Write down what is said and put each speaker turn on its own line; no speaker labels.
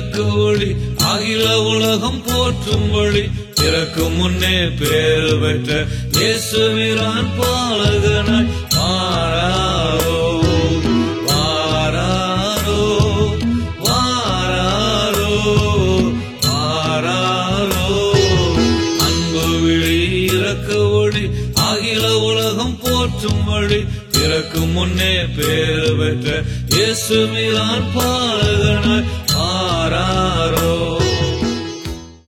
விழி இறக்கு ஒளி அகில உலகம் போற்றும் வழி. இறக்கு முன்னே பேர் பெற்ற இயேசுவிரான் பாலகனாய் மாறாரோ மாறாரோ மாறாரோ மாறாரோ. அன்பு விழி இறக்க ஒளி அகில உலகம் போற்றும் வழி. பிறக்கு முன்னே பேர் பெற்ற இயேசுவிலான் பாலகன்